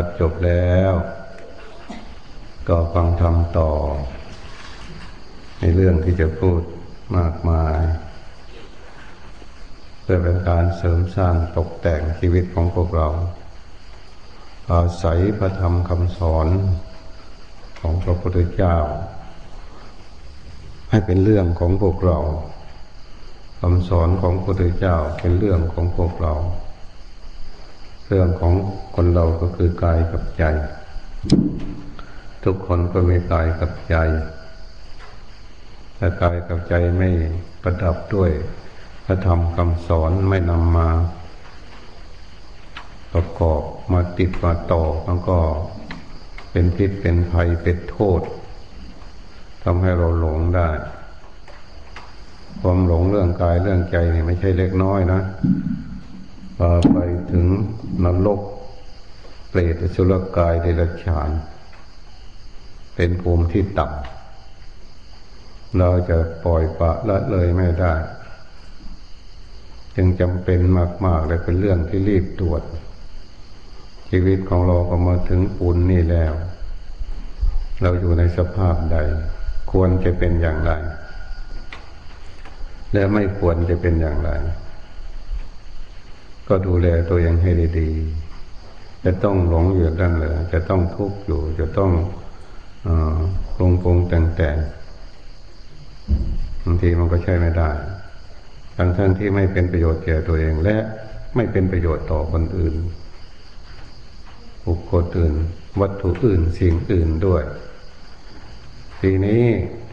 วัดจบแล้ว ก็ฟังธรรมต่อ ในเรื่องที่จะพูดมากมาย เพื่อเป็นการเสริมสร้างตกแต่งชีวิตของพวกเรา อาศัยพระธรรมคำสอนของพระพุทธเจ้า ให้เป็นเรื่องของพวกเราคำสอนของพระพุทธเจ้าเป็นเรื่องของพวกเรา เรื่องของคนเราก็คือกายกับใจ ทุกคนก็มีกายกับใจแต่กายกับใจไม่ประดับด้วยพระธรรมคำสอนไม่นำมาประกอบมาติดมาต่อมันก็เป็นพิษเป็นภัยเป็นโทษทำให้เราหลงได้ ความหลงเรื่องกายเรื่องใจนี่ไม่ใช่เล็กน้อยนะ พอไปถึงนรก เปรตสุรกายเดรัจฉาน เป็นภูมิที่ต่ำเราจะปล่อยปะละเลยไม่ได้ จึงจำเป็นมากๆเลยเป็นเรื่องที่รีบตรวจ ชีวิตของเราก็มาถึงปูนนี่แล้ว เราอยู่ในสภาพใด ควรจะเป็นอย่างไร และไม่ควรจะเป็นอย่างไร ก็ดูแลตัวเองให้ดีๆ จะต้องหลงอยู่ด้านเลยจะต้องทุกข์อยู่ จะต้องปรุงปรุงแต่งแต่งบางทีมันก็ใช่ไม่ได้ทั้งทั้งที่ไม่เป็นประโยชน์แก่ตัวเองและไม่เป็นประโยชน์ต่อคนอื่นบุคคลอื่น วัตถุอื่นสิ่งอื่นด้วย ปีนี้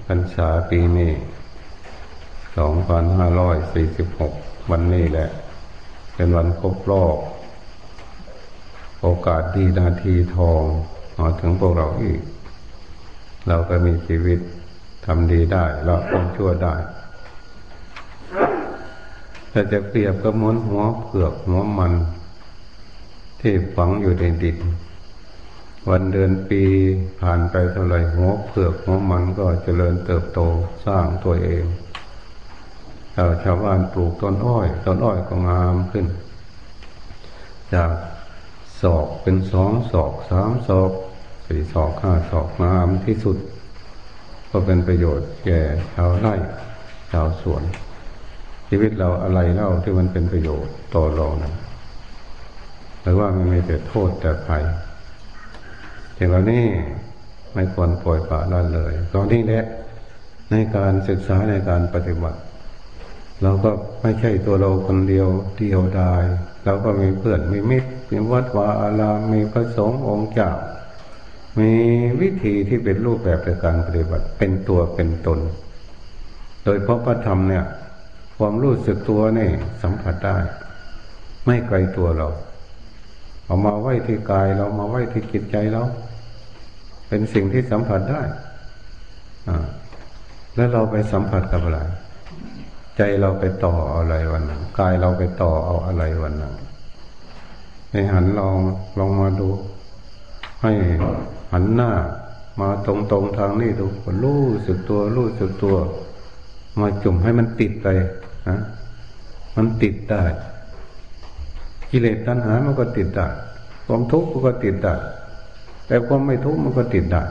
พรรษาปีนี้สองพันห้าร้อยสี่สิบหกวันนี้แหละ เป็นวันครบรอบโอกาสดีนาทีทองมาถึงพวกเราอีก เราก็มีชีวิตทำดีได้ละความชั่วได้ถ้าจะเปรียบก็ม้วนหัวเผือกหัวมัน ที่ฝังอยู่ในดินวันเดือนปีผ่านไปเท่าไรหัวเผือกหัวมันก็เจริญเติบโตสร้างตัวเอง ชาวชาวบ้านปลูกต้นอ้อยต้นอ้อยก็งามขึ้น จากศอกเป็นสองศอกสามศอกสี่ศอกห้าศอกงามที่สุด ก็เป็นประโยชน์แก่ชาวไร่ชาวสวน ชีวิตเราอะไรเล่าที่มันเป็นประโยชน์ต่อเรานะรือว่ามันมีแต่โทษแต่ภัยอย่างเรานี่ไม่ควรปล่อยปละละเลยตอนนี้แหละในการศึกษาในการปฏิบัติ เราก็ไม่ใช่ตัวเราคนเดียวเดียวดายเราก็มีเพื่อนมีมิตรมีวัดวาอารามมีพระสงฆ์องค์เจ้ามีวิธีที่เป็นรูปแบบในการปฏิบัติเป็นตัวเป็นตน โดยเพราะพระธรรมเนี่ย ความรู้สึกตัวนี่สัมผัสได้ ไม่ไกลตัวเรา เอามาไว้ที่กายเรามาไว้ที่จิตใจเรา เป็นสิ่งที่สัมผัสได้ อ่า แล้วเราไปสัมผัสกับอะไร ใจเราไปต่ออะไรวันหนั้นกายเราไปต่อเอาอะไรวันหนั้นให้หันลองลองมาดู ให้หันหน้า มาตรงตรงทางนี้ดูรู้สึกตัวรู้สึกตัว มาจุ่มให้มันติดไปนะมันติดได้กิเลสตัณหามันก็ติดได้ความทุกข์มันก็ติดได้แต่ความไม่ทุกข์มันก็ติดได้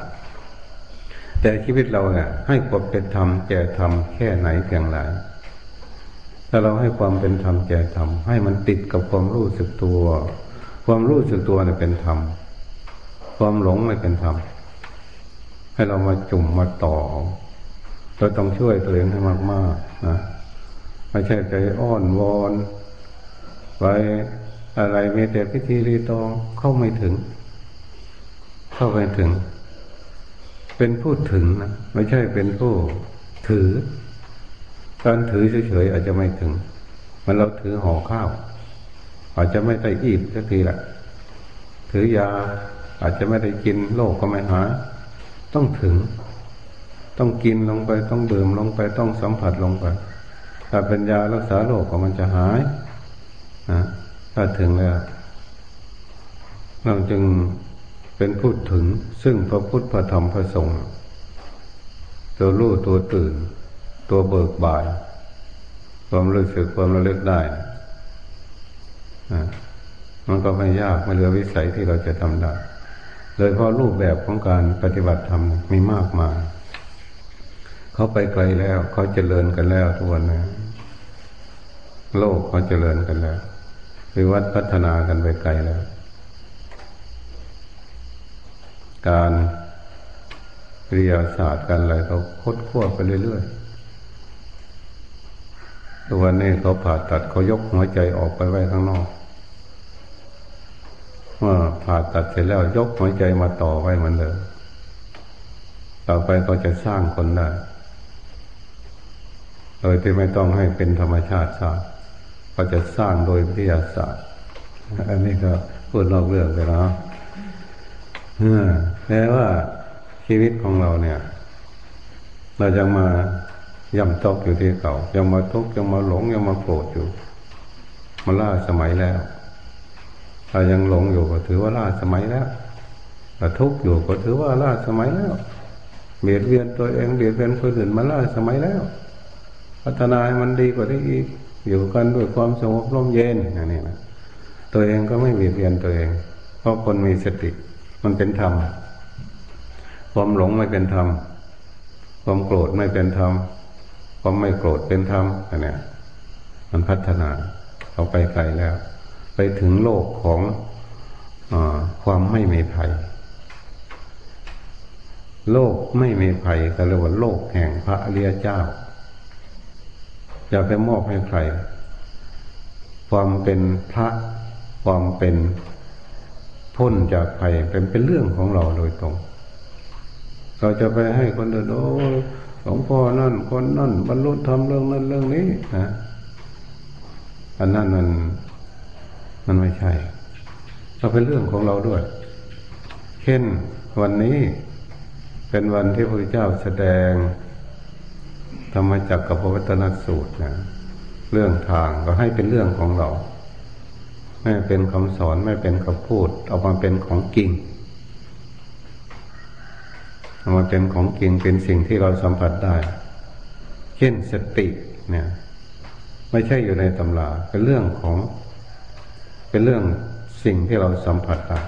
แต่ชีวิตเราเนี่ยให้ความเป็นธรรมแก่ธรรมแค่ไหนเพียงไร ถ้าเราให้ความเป็นธรรมแก่ธรรมให้มันติดกับความรู้สึกตัว ความรู้สึกตัวเนี่ยเป็นธรรมความหลงไม่เป็นธรรมให้เรามาจุ่มมาต่อเราต้องช่วยตัวเองให้มากๆนะไม่ใช่ใจอ้อนวอนไปอะไรมีแต่พิธีรีตองเข้าไม่ถึง เข้าไปถึง เป็นผู้ถึงนะไม่ใช่เป็นผู้ถือ การถือเฉยๆอาจจะไม่ถึง มันเราถือห่อข้าว อาจจะไม่ได้อีบสักทีละถือยาอาจจะไม่ได้กินโรคก็ไม่หายต้องถึง ต้องกินลงไปต้องดื่มลงไปต้องสัมผัสลงไปถ้าเป็นยารักษาโรคก็มันจะหายนะถ้าถึงแล้วเราจึงเป็นพูดถึงซึ่งพระพุทธพระธรรมพระสงฆ์ตัวรู้ตัวตื่น ตัวเบิกบานความรู้สึกความระลึกได้มันก็ไม่ยากไม่เหลือวิสัยที่เราจะทำได้ เลยเพราะรูปแบบของการปฏิบัติธรรมมีมากมาย เขาไปไกลแล้วเขาเจริญกันแล้วทุกวันนี้โลกเขาเจริญกันแล้ววิวัฒพัฒนากันไปไกลแล้ว การเรียศาสตร์กันอะไรเขาคดขั้วไปเรื่อยๆ ทุกวันนี้เขาผ่าตัดเขายกหัวใจออกไปไว้ข้างนอกเมื่อผ่าตัดเสร็จแล้วยกหัวใจมาต่อไว้เหมือนเดิมต่อไปก็จะสร้างคนได้ โดยที่ไม่ต้องให้เป็นธรรมชาติสร้างก็จะสร้างโดยวิทยาศาสตร์ อันนี้ก็พูดนอกเรื่องไปแล้วแปลว่าชีวิตของเราเนี่ย เรายังมา ย่ำตกอยู่ที่เก่ายังมาทุกข์ยังมาหลงยังมาโกรธอยู่มาล่าสมัยแล้วถ้ายังหลงอยู่ก็ถือว่าล่าสมัยแล้วถ้าทุกข์อยู่ก็ถือว่าล่าสมัยแล้วเบียดเบียนตัวเองเบียดเบียนคนอื่นมาล่าสมัยแล้ว พัฒนาให้มันดีกว่านี้อีกอยู่กันด้วยความสงบร่มเย็นอย่างนี้นะตัวเองก็ไม่เบียดเบียนตัวเอง เพราะคนมีสติมันเป็นธรรมความหลงไม่เป็นธรรมความโกรธไม่เป็นธรรม ความไม่โกรธเป็นธรรมอันนี้มันพัฒนาเขาไปไกลแล้ว ไปถึงโลกของอความไม่มีภัย โลกไม่มีภัยก็เรียกว่าโลกแห่งพระอริยเจ้า อย่าไปมอบให้ใคร ความเป็นพระความเป็นพ้นจากภัยเป็นเป็นเรื่องของเราโดยตรง เราจะไปให้คนอื่นโอ้ หลวงพ่อนั่นคนนั่นบรรลุธรรมเรื่องนั้นเรื่องนี้นะอันนั้นมันมันไม่ใช่เราเป็นเรื่องของเราด้วย เช่นวันนี้เป็นวันที่พระพุทธเจ้าแสดง ธรรมจักรกับพระวัตนสูตรนะเรื่องทางก็ให้เป็นเรื่องของเรา ไม่เป็นคำสอนไม่เป็นคำพูด เอามาเป็นของจริง มาเป็นของจริงเป็นสิ่งที่เราสัมผัสได้ เช่นสติเนี่ย ไม่ใช่อยู่ในตำราเป็นเรื่องของ เป็นเรื่องสิ่งที่เราสัมผัสได้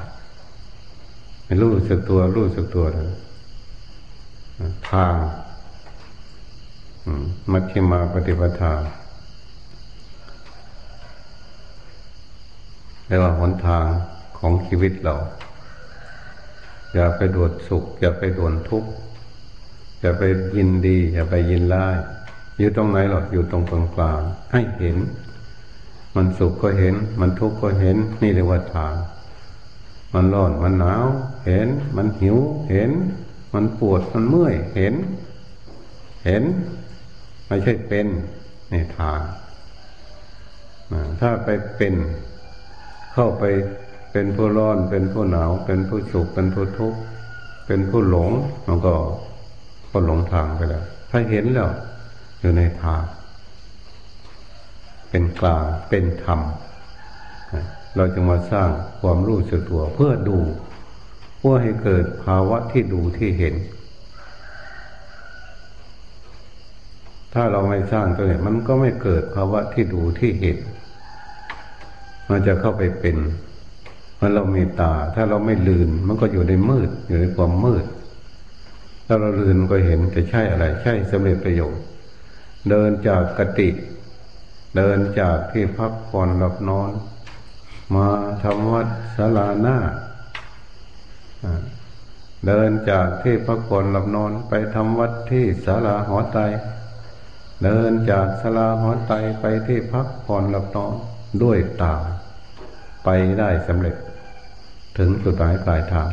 รู้สึกตัวรู้สึกตัวเลยทางมัชฌิมาปฏิปทาเรียกว่าหนทางของชีวิตเรา อย่าไปโดดสุข อย่าไปโดนทุกข์อย่าไปยินดี อย่าไปยินร้ายอยู่ตรงไหนหรอกอยู่ตรงกลางกลางให้เห็น มันสุขก็เห็น มันทุกข์ก็เห็น นี่เรียกว่าทาง มันร้อนมันหนาว เห็น มันหิว เห็น มันปวดมันเมื่อย เห็น เห็น ไม่ใช่เป็นในทางถ้าไปเป็นเข้าไป เป็นผู้ร้อน เป็นผู้หนาว เป็นผู้สุข เป็นผู้ทุกข์ เป็นผู้หลง มันก็ก็หลงทางไปแล้ว ถ้าเห็นแล้ว อยู่ในทาง เป็นกลาง เป็นธรรม เราจะมาสร้างความรู้สึกตัวเพื่อดู เพื่อให้เกิดภาวะที่ดูที่เห็น ถ้าเราไม่สร้างตัวนี้มันก็ไม่เกิดภาวะที่ดูที่เห็น มันจะเข้าไปเป็น มันเรามีตา ถ้าเราไม่ลืน มันก็อยู่ในมืด อยู่ในความมืด ถ้าเราลืนก็เห็นจะใช่อะไร ใช่สำเร็จประโยชน์ เดินจากกติเดินจากที่พักผ่อนหลับนอน มาทำวัดศาลาหน้าเดินจากที่พักผ่อนหลับนอนไปทำวัดที่ศาลาหอไตเดินจากศาลาหอไตไปที่พักผ่อนหลับนอนด้วยตาไปได้สำเร็จ ถึงจุดหมายปลายทาง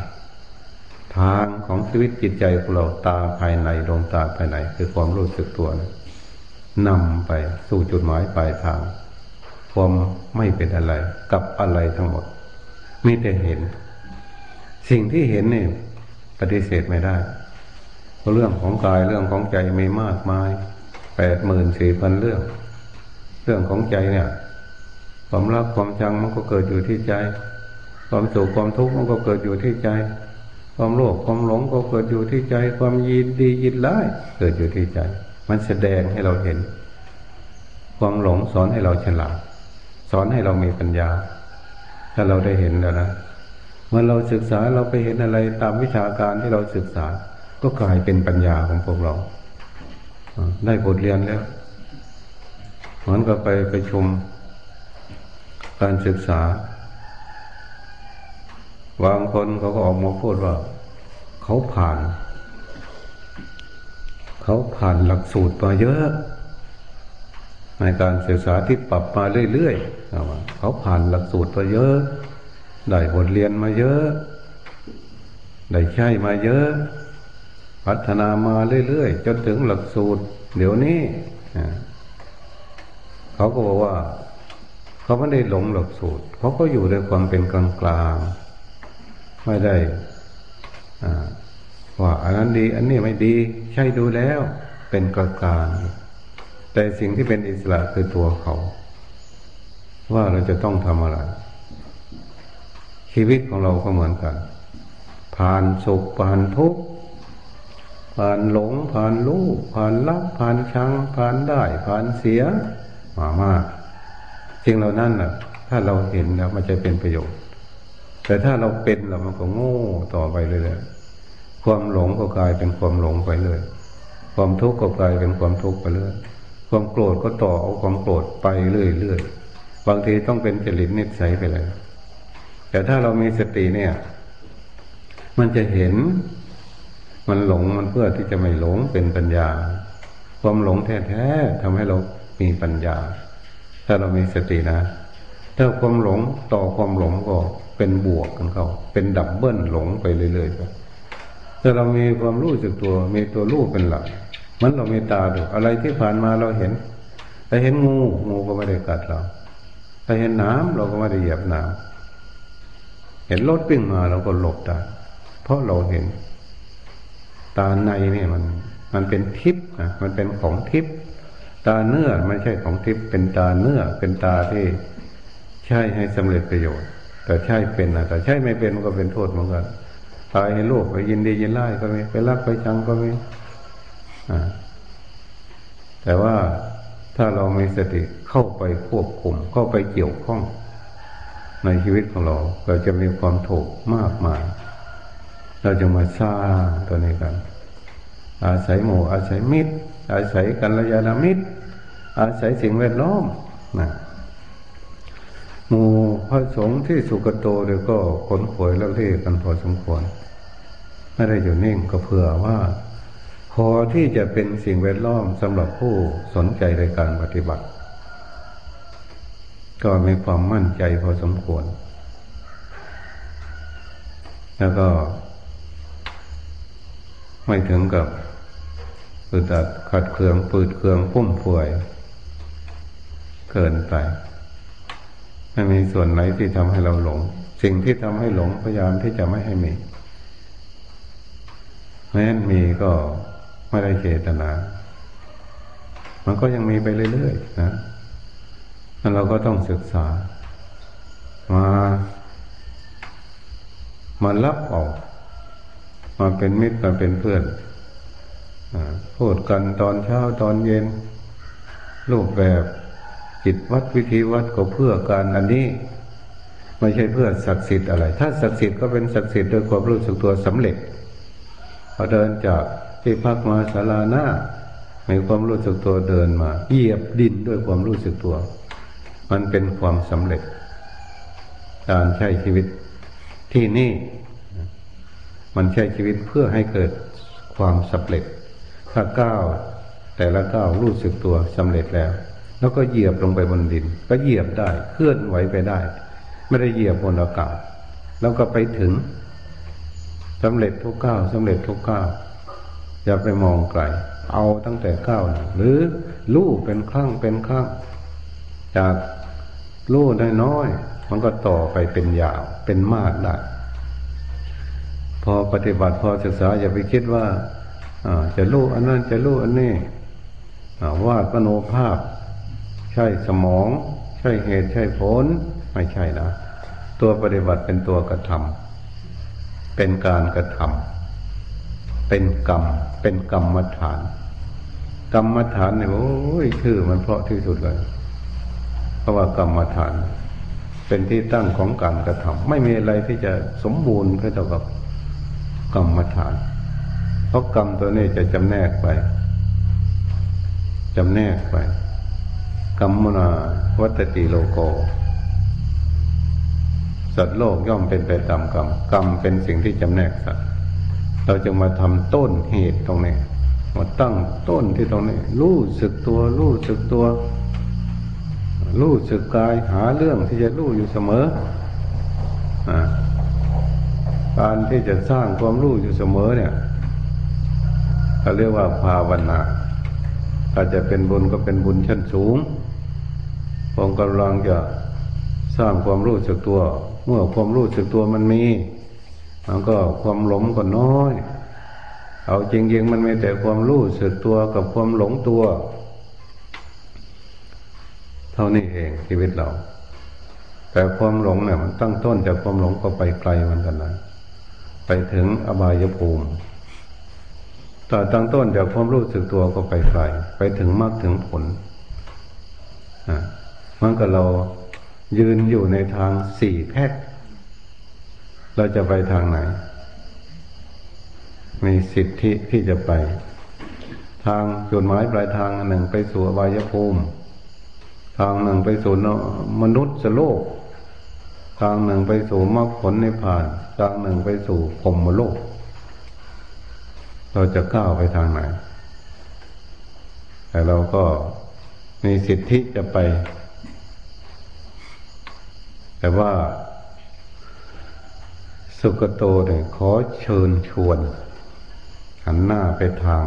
ทางของชีวิตจิตใจของเราตาภายในดวงตาภายในคือความรู้สึกตัวนะนำไปสู่จุดหมายปลายทาง ความไม่เป็นอะไรกับอะไรทั้งหมดมีแต่เห็น สิ่งที่เห็นเนี่ยปฏิเสธไม่ได้เพราะเรื่องของกายเรื่องของใจมีมากมายแปดหมื่นสี่พันเรื่อง เรื่องของใจเนี่ย ความรักความชังมันก็เกิดอยู่ที่ใจ ความสุขความทุกข์มันก็เกิดอยู่ที่ใจ ความโลภความหลงก็เกิดอยู่ที่ใจ ความยินดียินร้ายเกิดอยู่ที่ใจ มันแสดงให้เราเห็น ความหลงสอนให้เราฉลาด สอนให้เรามีปัญญา ถ้าเราได้เห็นแล้วนะเมื่อเราศึกษาเราไปเห็นอะไรตามวิชาการที่เราศึกษา ก็กลายเป็นปัญญาของพวกเราได้บทเรียนแล้วเหมือนกับไปไปชมการศึกษา บางคนเขาก็ออกมาพูดว่า เขาผ่าน เขาผ่านหลักสูตรมาเยอะ ในการศึกษาที่ปรับมาเรื่อยๆเขาผ่านหลักสูตรมาเยอะ ได้บทเรียนมาเยอะ ได้ใช้มาเยอะ พัฒนามาเรื่อยๆจนถึงหลักสูตร เดี๋ยวนี้เขาก็บอกว่า เขาไม่ได้หลงหลักสูตรเขาก็อยู่ในความเป็นกลางกลาง ไม่ได้ว่าอันนั้นดี อันนี้ไม่ดี ใช่ดูแล้วเป็นกลางกางแต่สิ่งที่เป็นอิสระคือตัวเขา ว่าเราจะต้องทำอะไร ชีวิตของเราก็เหมือนกัน ผ่านสุขผ่านทุกข์ผ่านหลงผ่านรู้ผ่านรักผ่านชังผ่านได้ผ่านเสียมามากสิ่งเหล่านั้นน่ะถ้าเราเห็นแล้วมันจะเป็นประโยชน์ แต่ถ้าเราเป็นเรามันก็โง่ต่อไปเลยเลยความหลงก็กลายเป็นความหลงไปเลย ความทุกข์ก็กลายเป็นความทุกข์ไปเรื่อยความโกรธก็ต่อเอาความโกรธไปเรื่อยๆบางทีต้องเป็นจริตนิสัยไปเลย แต่ถ้าเรามีสติเนี่ย มันจะเห็นมันหลงมันเพื่อที่จะไม่หลงเป็นปัญญา ความหลงแท้ๆทำให้เรามีปัญญา ถ้าเรามีสตินะ ถ้าความหลงต่อความหลงก็ เป็นบวกกันเขา เป็นดับเบิลหลงไปเรื่อยๆไปถ้าเรามีความรู้สึกตัว มีตัวรู้เป็นหลัก มันเรามีตาดู อะไรที่ผ่านมาเราเห็นถ้าเห็นงูงูก็ไม่ได้กัดเราถ้าเห็นน้ำเราก็ไม่ได้เหยียบน้ำเห็นรถปิ้งมาเราก็หลบได้เพราะเราเห็น ตาในนี่มัน มันเป็นทิพย์นะมันเป็นของทิพย์ตาเนื้อไม่ใช่ของทิพย์เป็นตาเนื้อเป็นตาที่ใช่ให้สำเร็จประโยชน์ แต่ใช่เป็นนะแต่ใช่ไม่เป็นมันก็เป็นโทษเหมือนกันตายให้โลกไปยินดียินไล่ก็มีไปรักไปชังก็มีแต่ว่าถ้าเรามีสติเข้าไปควบคุม เข้าไปเกี่ยวข้อง ในชีวิตของเรา เราจะมีความถูกมากมาย เราจะมาสร้างตัวนี้กัน อาศัยหมู่อาศัยมิตร อาศัยกัลยาณมิตร อาศัยสิ่งแวดล้อมนะ พระสงฆ์ที่สุกโตเดี๋ยวก็ขนขวยแล้วเรียกกันพอสมควร ไม่ได้อยู่นิ่งก็เผื่อว่า พอที่จะเป็นสิ่งแวดล้อมสำหรับผู้สนใจในการปฏิบัติ ก็มีความมั่นใจพอสมควร แล้วก็ ไม่ถึงกับปืดัดขัดเครื่องปืดเครื่องพุ่มพวยเกินไป ไม่มีส่วนไหนที่ทำให้เราหลง สิ่งที่ทำให้หลงพยายามที่จะไม่ให้มีแม้นมีก็ไม่ได้เจตนา มันก็ยังมีไปเรื่อยๆนะนั้นเราก็ต้องศึกษา มามารับออก มาเป็นมิตรมาเป็นเพื่อนพูดกันตอนเช้าตอนเย็น รูปแบบ จิตวัดวิธีวัดก็เพื่อการอันนี้ ไม่ใช่เพื่อศักดิ์สิทธิ์อะไร ถ้าศักดิ์สิทธิ์ก็เป็นศักดิ์สิทธิ์โดยความรู้สึกตัวสำเร็จพอเดินจากที่พักมาศาลาหน้ามีความรู้สึกตัวเดินมาเหยียบดินด้วยความรู้สึกตัว มันเป็นความสำเร็จ การใช้ชีวิตที่นี่ มันใช้ชีวิตเพื่อให้เกิดความสำเร็จ ถ้าก้าวแต่ละก้าวรู้สึกตัวสำเร็จแล้ว แล้วก็เหยียบลงไปบนดิน ก็เหยียบได้เคลื่อนไหวไปได้ ไม่ได้เหยียบบนอากาศ แล้วก็ไปถึงสำเร็จทุกก้าวสำเร็จทุกก้าวอย่าไปมองไกลเอาตั้งแต่ก้าวหรือลู่เป็นครั้งเป็นครั้งจากลู่น้อยๆมันก็ต่อไปเป็นยาวเป็นมากได้ พอปฏิบัติพอศึกษาอย่าไปคิดว่าจะลู่อันนั้นจะลู่อันนี้วาดปโนภาพ ใช่สมอง ใช่เหตุใช่ผล ไม่ใช่นะตัวปฏิบัติเป็นตัวกระทำเป็นการกระทำเป็นกรรม เป็นกรรมฐาน กรรมฐานเนี่ยโอ้ยชื่อมันเพราะที่สุดเลย เพราะว่ากรรมฐาน เป็นที่ตั้งของการกระทำไม่มีอะไรที่จะสมบูรณ์เท่ากับกรรมฐาน เพราะกรรมตัวนี้จะจำแนกไปจำแนกไป กรรมนาวัตติโลโก สัตว์โลกย่อมเป็นไปตามกรรม กรรมเป็นสิ่งที่จำแนกสัตว์ เราจะมาทำต้นเหตุตรงนี้ มาตั้งต้นที่ตรงนี้ รู้สึกตัว รู้สึกตัว รู้สึกกาย หาเรื่องที่จะรู้อยู่เสมออการที่จะสร้างความรู้อยู่เสมอเนี่ยเขาเรียกว่าภาวนาถ้าจะเป็นบุญก็เป็นบุญชั้นสูง ผมกำลังจะสร้างความรู้สึกตัว เมื่อความรู้สึกตัวมันมีมันก็ความหลงก็น้อย เอาจริงๆมันมีแต่ความรู้สึกตัวกับความหลงตัว เท่านี้เองชีวิตเรา แต่ความหลงเนี่ยมันตั้งต้นจากความหลงก็ไปไกลมันกันนะไปถึงอบายภูมิแต่ตั้งต้นจากความรู้สึกตัวก็ไปไกลไปถึงมากถึงผลอ่า มันก็เรายืนอยู่ในทางสี่แพทย์ เราจะไปทางไหน มีสิทธิที่จะไป ทางจุดหมายปลายทางหนึ่งไปสู่วายภูมิ ทางหนึ่งไปสู่มนุษย์โลก ทางหนึ่งไปสู่มรรคผลในผ่าน ทางหนึ่งไปสู่พรมโลก เราจะก้าวไปทางไหน แต่เราก็มีสิทธิจะไป แต่ว่า สุกโตเนี่ยขอเชิญชวน หันหน้าไปทาง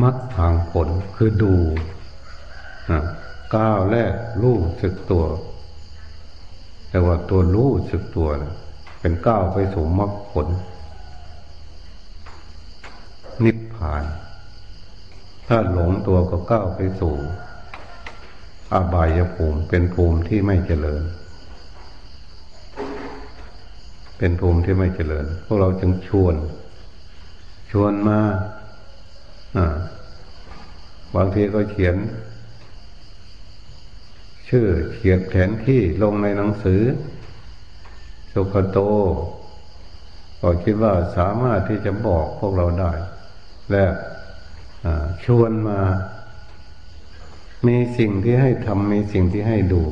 มัดทางผลคือดูก้าวแรกรู้สึกตัว แต่ว่าตัวรู้สึกตัวเป็นก้าวไปสู่มรรคผล นิพพาน ถ้าหลงตัวก็ก้าวไปสู่ อบายภูมิเป็นภูมิที่ไม่เจริญ เป็นภูมิที่ไม่เจริญ พวกเราจึงชวน ชวนมาบางทีก็เขียน ชื่อเขียนแผนที่ลงในหนังสือสุขโตก็คิดว่าสามารถที่จะบอกพวกเราได้ และชวนมา มีสิ่งที่ให้ทำมีสิ่งที่ให้ดู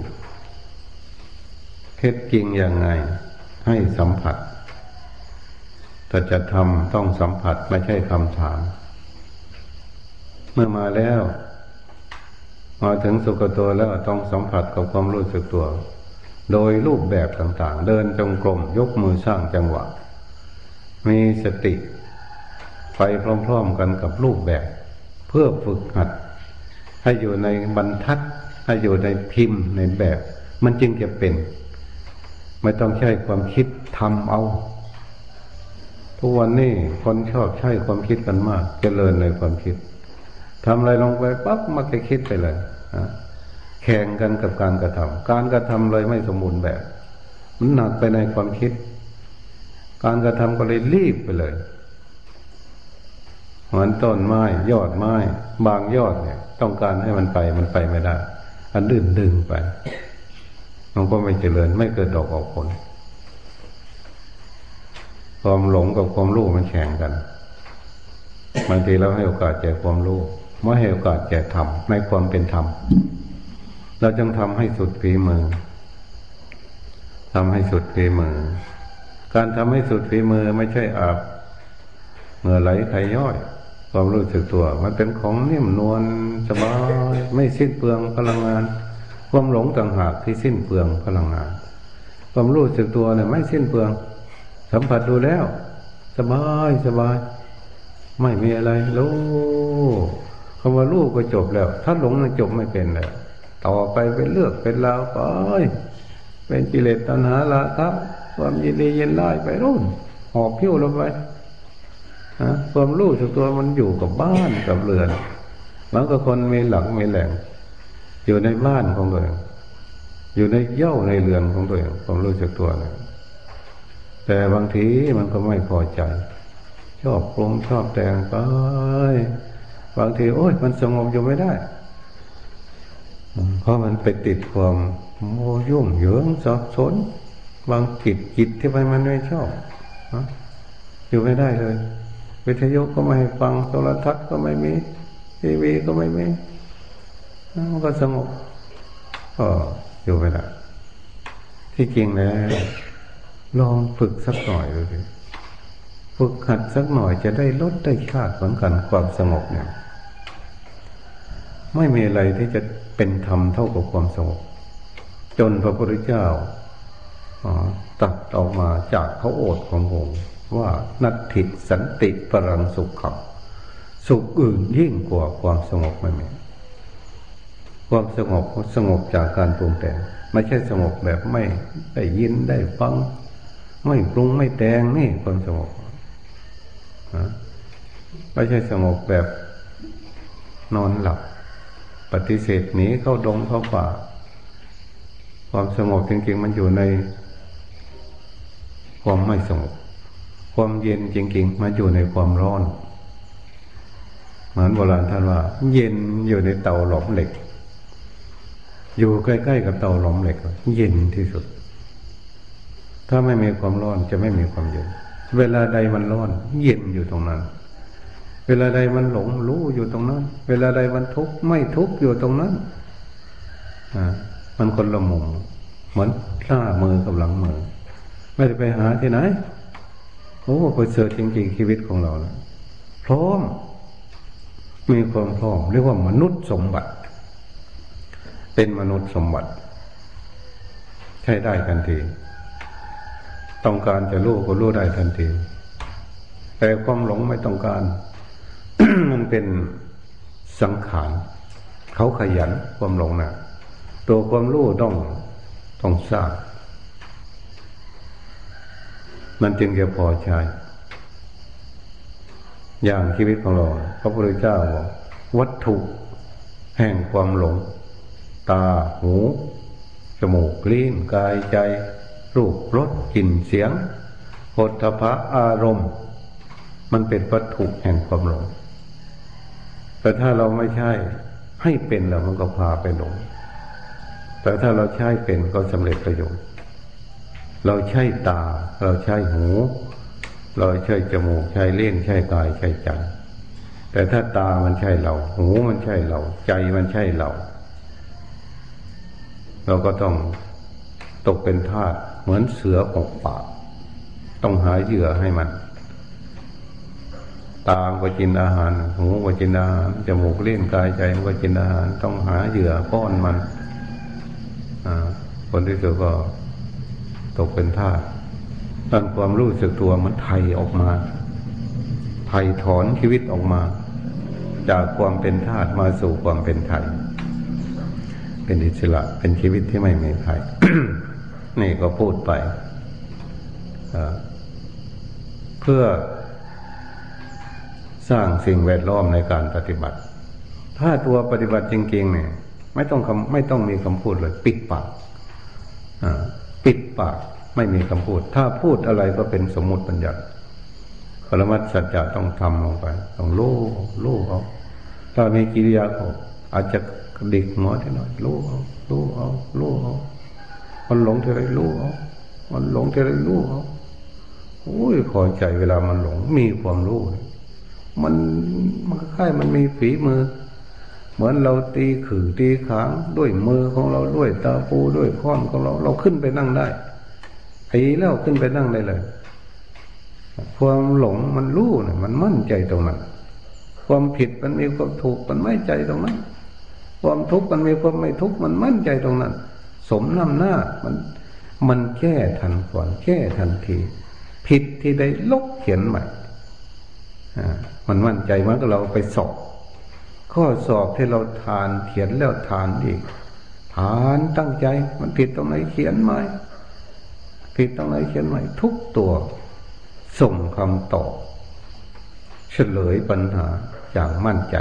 เท็จจริงอย่างไง ให้สัมผัสถ้าจะทำต้องสัมผัสไม่ใช่คำถาม เมื่อมาแล้วมาถึงสุขตัวแล้วต้องสัมผัสกับความรู้สึกตัว โดยรูปแบบต่างๆ เดินจงกรมยกมือสร้างจังหวะ มีสติ ไปพร้อมๆกันกับรูปแบบ เพื่อฝึกหัด ให้อยู่ในบรรทัด ให้อยู่ในพิมพ์ในแบบ มันจึงจะเป็น ไม่ต้องใช้ความคิดทำเอา ทุกวันนี้คนชอบใช้ความคิดกันมากจเจริญในความคิดทำอะไรลงไปปั๊บมักจะคิดไปเลยแข่งกันกับการกระทำการกระทำเลยไม่สมบูรณ์แบบ มันหนักไปในความคิด การกระทำก็เลยรีบไปเลย เหมือนต้นไม้ยอดไม้ บางยอดเนี่ย ต้องการให้มันไปมันไปไม่ได้ อันดื่นดึงไปมันก็ไม่เจริญไม่เกิดดอกออกผล ความหลงกับความรู้มันแข่งกันบางทีเราให้โอกาสแก่ความรู้ไม่ให้โอกาสแก่ธรรมในความเป็นธรรมเราจึงทำให้สุดฝีมือทำให้สุดฝีมือ การทำให้สุดฝีมือไม่ใช่อาบเมื่อไหลใครย่อย ความรู้สึกตัว มันเป็นของนิ่มนวลสบายไม่สิ้นเปลืองพลังงาน ความหลงต่างหากที่สิ้นเปลืองพลังงาน ความรู้สึกตัวเนี่ยไม่สิ้นเปลือง สัมผัสดูแล้ว สบายสบาย ไม่มีอะไรรู้คำว่ารู้ก็จบแล้ว ถ้าหลงมันจบไม่เป็นแล้วต่อไปเป็นเลือกเป็นราวไปเป็นกิเลสตัณหาละครับความยินดียินไล่ไปรุ่นหอบพิ้วลงไป ความรู้สึกตัวมันอยู่กับบ้านกับเรือนมันก็คนมีหลักมีแหล่ง อยู่ในบ้านของตัวเองอยู่ในเย่าในเรือนของตัวเองความรู้สึกตัวนะแต่บางทีมันก็ไม่พอใจ ชอบปรุงชอบแต่งไปบางทีโอ้ยมันสงบอยู่ไม่ได้เพราะมันไปติดความโมยุ่งเหยิงสับสนบางจิตจิตที่ไปมันไม่ชอบอยู่ไม่ได้เลย วิทยุก็ไม่ให้ฟังโทรทัศน์ก็ไม่มี ทีวีก็ไม่มีมันก็สงบก็อยู่ไม่ได้ที่จริงแล้ว ลองฝึกสักหน่อยดูสิฝึกหัดสักหน่อยจะได้ลดได้ชาเหมือนกันความสงบเนี่ย ไม่มีอะไรที่จะเป็นธรรมเท่ากับความสงบจนพระพุทธเจ้าตัดออกมาจากพระโอษฐ์ขององค์ ว่านัตถิสันติปรังสุขขับสุขอื่นยิ่งกว่าความสงบไม่มีความสงบสงบจากการปรุงแต่งไม่ใช่สงบแบบไม่ได้ยินได้ฟัง ไม่ปรุงไม่แต่งนี่ความสงบไม่ใช่สงบแบบนอนหลับ ปฏิเสธหนีเข้าดงเข้าป่า ความสงบจริงๆมันอยู่ในความไม่สงบ ความเย็นจริงๆมันอยู่ในความร้อน เหมือนโบราณท่านว่า เย็นอยู่ในเตาหลอมเหล็ก อยู่ใกล้ๆกับเตาหลอมเหล็ก เย็นที่สุด ถ้าไม่มีความร้อนจะไม่มีความเย็น เวลาใดมันร้อน เย็นอยู่ตรงนั้น เวลาใดมันหลงรู้อยู่ตรงนั้น เวลาใดมันทุกข์ไม่ทุกข์อยู่ตรงนั้นอ่ามันคนละมุมเหมือนข้ามือกับหลังมือ ไม่ได้ไปหาที่ไหน โอ้ประเสริฐจริงๆชีวิตของเรานะพร้อม มีความพร้อม เรียกว่ามนุษย์สมบัติ เป็นมนุษย์สมบัติ ใช้ได้กันที ต้องการจะรู้ก็รู้ได้ทันที แต่ความหลงไม่ต้องการ มันเป็นสังขารเขาขยันความหลงนะ่ะ ตัวความรู้ต้องต้องสร้าง มันจึงจะพอใช้อย่างชีวิตของเราพระพุทธเจ้าบอกวัตถุแห่งความหลง ตาหูจมูกลิ้นกายใจ รูปรสกลิ่นเสียงโฏพะอารมณ์ มันเป็นวัตถุแห่งความหลง แต่ถ้าเราไม่ใช่ให้เป็นแล้วมันก็พาไปหลง แต่ถ้าเราใช้เป็นก็สำเร็จประโยชน์ เราใช้ตา เราใช้หู เราใช้จมูกใช้เล่นใช้กายใช้ใจ แต่ถ้าตามันใช่เรา หูมันใช่เรา ใจมันใช่เรา เราก็ต้องตกเป็นทาสเหมือนเสือปกปากต้องหาเหยื่อให้มัน ตาก็กินอาหาร หูก็กินอาหาร จมูกเล่นกายใจมันก็กินอาหาร ต้องหาเหยื่อป้อนมัน อ่า คนที่สุดก็ ตกเป็นทาสตั้งความรู้สึกตัวมันไทยออกมา ไทยถอนชีวิตออกมา จากความเป็นทาสมาสู่ความเป็นไทย เป็นอิสระเป็นชีวิตที่ไม่มีภัยนี่ก็พูดไปเพื่อสร้างสิ่งแวดล้อมในการปฏิบัติ ถ้าตัวปฏิบัติจริงๆเนี่ย ไม่ต้องคำไม่ต้องมีคำพูดเลย ปิดปาก ปิดปากไม่มีคำพูด ถ้าพูดอะไรก็เป็นสมมติปัญญาปรมัตสัจจะต้องทำลงไป ต้องรู้รู้เอาถ้ามีกิริยาเขาอาจจะดิกหัวทีหน่อยรู้เอารู้เอารู้เอามันหลงเท่าไรรู้เอามันหลงเท่าไรรู้เอาโอ้ยคอยใจเวลามันหลงมีความรู้ มันมันค่ายมันมีฝีมือ เหมือนเราตีขื่อตีขางด้วยมือของเราด้วยตาปูด้วยค้อนของเรา เราขึ้นไปนั่งได้ไอ้แล้วขึ้นไปนั่งได้เลยความหลงมันรู้เนี่ยมันมั่นใจตรงนั้น ความผิดมันมีความถูกมันไม่ใจตรงนั้น ความทุกข์มันมีความไม่ทุกข์มันมั่นใจตรงนั้น สมน้ำหน้ามัน มันแก้ทันก่อนแก้ทันที ผิดที่ได้ลบเขียนใหม่มันมั่นใจมันก็เราไปสอบ ข้อสอบที่เราทานเขียนแล้วทานอีก ทานตั้งใจมันผิดตรงไหนเขียนใหมผิดตรงไหนเขียนใหมทุกตัว ส่งคำตอบเฉลยปัญหาอย่างมั่นใจ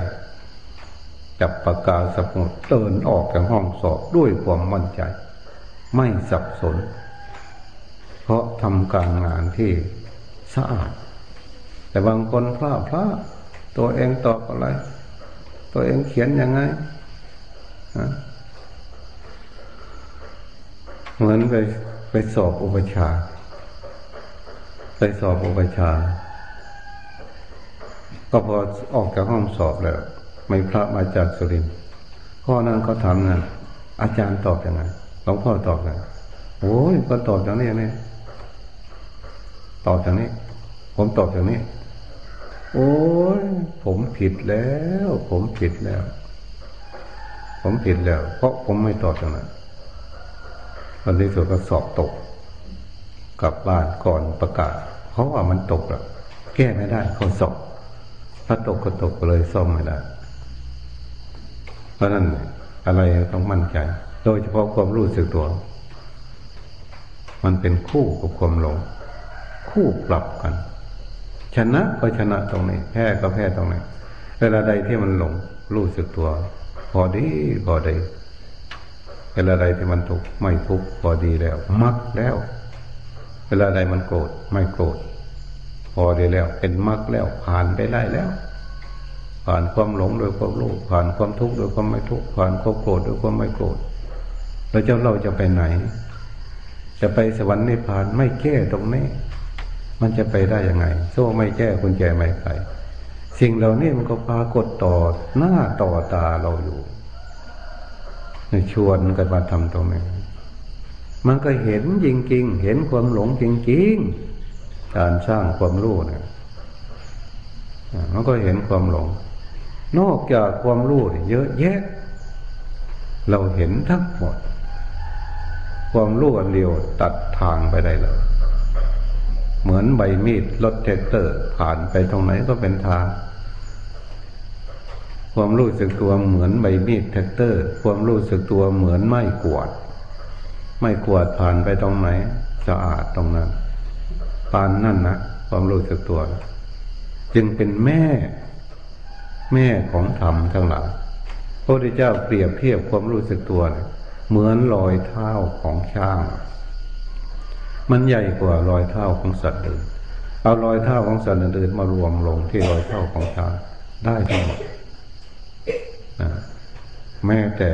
จับปากกาสมุดเดินออกจากห้องสอบด้วยความมั่นใจ ไม่สับสน เพราะทำการงานที่สะอาด แต่บางคนพลาดพลาดตัวเองตอบอะไร ตัวเองเขียนยังไงเหมือนไปไปสอบอุปชา ไปสอบอุปชา ก็พอออกจากห้องสอบแล้ว ไม่พระมาจากสุรินทร์ข้อนั้นเขาถามนะอาจารย์ตอบอยังไงหลวงพ่อตอบยังไงโอ้ยก็ตอบอย่างนี้นี่ตอบอย่างนี้ ผมตอบอย่างนี้ โอ้ยผมผิดแล้ว ผมผิดแล้ว ผมผิดแล้ว เพราะผมไม่ตอบอย่างนั้นวันที่สุดก็สอบตก กลับบ้านก่อนประกาศ เพราะว่ามันตกแล้วแก้ไม่ได้เขาสอบถ้าตกก็ตกเลยซ่อมไม่ได้เพราะนั้นอะไรต้องมั่นใจ โดยเฉพาะความรู้สึกตัว มันเป็นคู่กับความหลง คู่ปรับกัน ชนะก็ชนะตรงนี้ แพ้ก็แพ้ตรงนี้เวลาใดที่มันหลงรู้สึกตัว พอดีพอดีเวลาใดที่มันทุกข์ไม่ทุกข์พอดีแล้ว มักแล้ว เวลาใดมันโกรธไม่โกรธพอดีแล้ว เป็นมักแล้ว ผ่านไปได้แล้ว ผ่านความหลงโดยความรู้ผ่านความทุกข์โดยความไม่ทุกข์ผ่านความโกรธโดยความไม่โกรธแล้วเจ้าเราจะไปไหน จะไปสวรรค์นิพพานไม่แก้ตรงนี้ มันจะไปได้ยังไงโซ่ไม่แก้กุญแจไม่ไขสิ่งเหล่านี้มันก็ปรากฏต่อหน้าต่อตาเราอยู่ชวนกันมาทำตรงนี้มันก็เห็นจริงๆ เห็นความหลงจริงๆ การสร้างความรู้เนี่ยมันก็เห็นความหลง นอกจากความรู้เยอะแยะ เราเห็นทั้งหมด ความรู้อันเดียวตัดทางไปได้เลย เหมือนใบมีดรถแทรกเตอร์ ผ่านไปตรงไหนก็เป็นทาง ความรู้สึกตัวเหมือนใบมีดแทรกเตอร์ ความรู้สึกตัวเหมือนไม้กวาด ไม้กวาดผ่านไปตรงไหนสะอาดตรงนั้นปานนั่นนะความรู้สึกตัว จึงเป็นแม่ แม่ของธรรมทั้งหลายพระพุทธเจ้าเปรียบเทียบความรู้สึกตัว เหมือนรอยเท้าของช้าง มันใหญ่กว่ารอยเท้าของสัตว์อื่นเอารอยเท้าของสัตว์อื่นมารวมลงที่รอยเท้าของช้างได้ทั้งหมดแม้แต่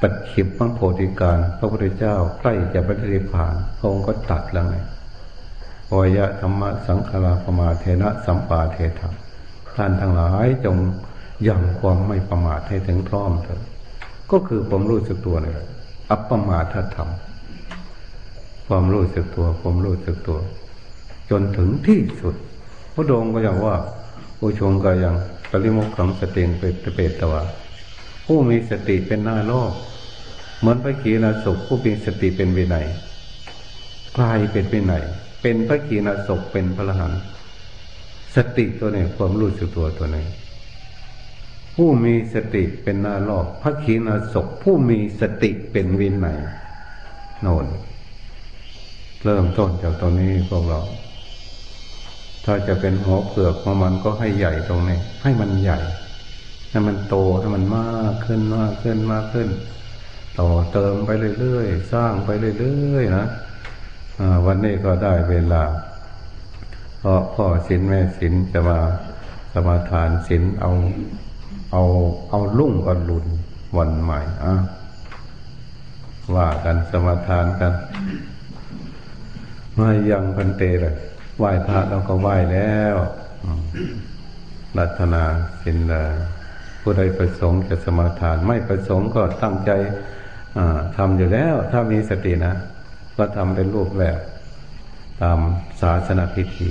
ปัจฉิมพังโพธิการ พระพุทธเจ้าใกล้จะปฏิผ่านพระองค์ก็ตัดแล้วไงปอยะธรรมะสังขาราปมาเทนะสัมปาเทธรรมท่านทั้งหลายจงยังความไม่ประมาทให้ถึงพร้อมเถิดก็คือความรู้สึกตัวนี่แหละอัปปมาทธรรม ความรู้สึกตัว ความรู้สึกตัว จนถึงที่สุด พระองก็อย่างว่า ผู้ชงก็ยังปริมุขขังสติเป็นเปตตวะผู้มีสติเป็นหน้าโลก เหมือนพระกีนาศผู้มีสติเป็นวินัยกลายเป็นวินัยเป็นพระกีนาศเป็นพระหันสติตัวนี้ความรู้สึกตัวตัวนี้ผู้มีสติเป็นหน้าโลกพระขีณาศผู้มีสติเป็นวินัยโน่น เริ่มต้นจากตรงนี้พวกเรา ถ้าจะเป็นหัวเปลือกของมันก็ให้ใหญ่ตรงนี้ ให้มันใหญ่ ให้มันโตให้มันมากขึ้นมากขึ้นมากขึ้น ต่อเติมไปเรื่อยๆ สร้างไปเรื่อยๆนะวันนี้ก็ได้เวลา เพราะพ่อสินแม่สินจะมาสมาทานสินเอาเอาเอาลุ่งอรุณวันใหม่อะว่ากันสมาทานกัน ไม่ยังพันเตเลยไหว้พระเราก็ไหว้แล้วรัตนาสินลาผู้ใดประสงค์จะสมาทาน ไม่ประสงค์ก็ตั้งใจทำอยู่แล้ว ถ้ามีสตินะ ก็ทำเป็นรูปแบบ ตามศาสนาพิธี